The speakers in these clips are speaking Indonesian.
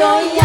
所以。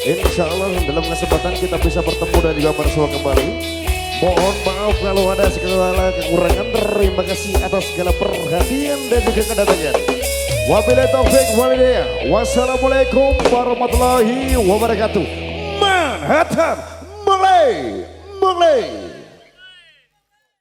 Insya Allah dalam kesempatan kita bisa bertemu dan juga bersua kembali. Mohon maaf kalau ada segala kekurangan. Terima kasih atas segala perhatian dan juga kedatangan. Wabillahi taufik walhidayah. Wassalamualaikum warahmatullahi wabarakatuh. Manhattan mulai mulai.